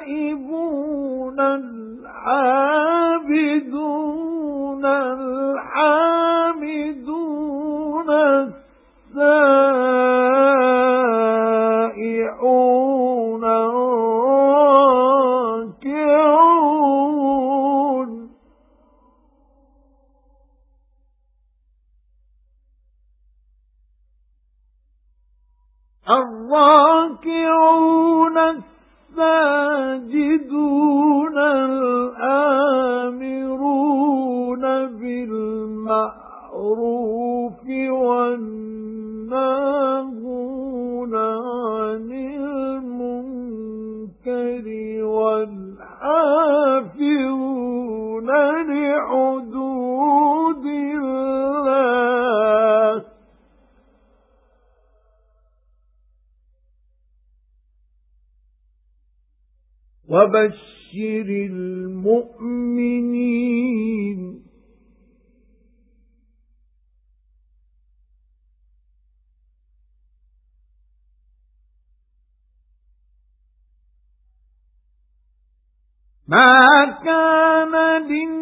التائبون العابدون الحامدون السائحون الراكعون الساجدون الآمرون بالمعروف والناهون وَبَشِّرِ الْمُؤْمِنِينَ. مَا كَانَ لِلنَّبِيِّ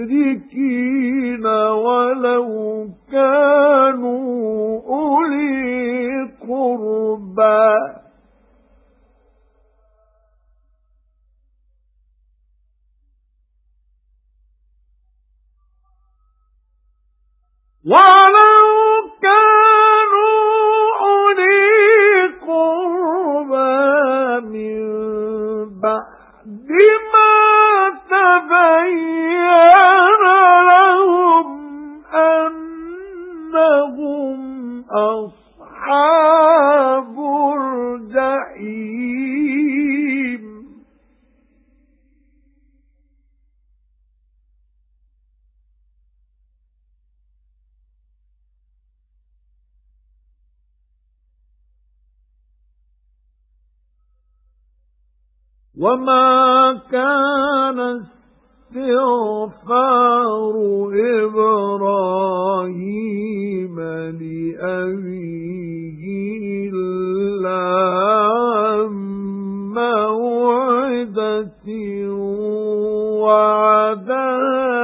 لِلْمُشْرِكِينَ وَلَوْ كَانُوا أُولِي قُرْبَى. وَلَوْ أَصْحَابُ الْجَحِيمِ. وَمَا كَانَ اسْتِغْفَارُ إِبْرَاهِيمَ وعدائي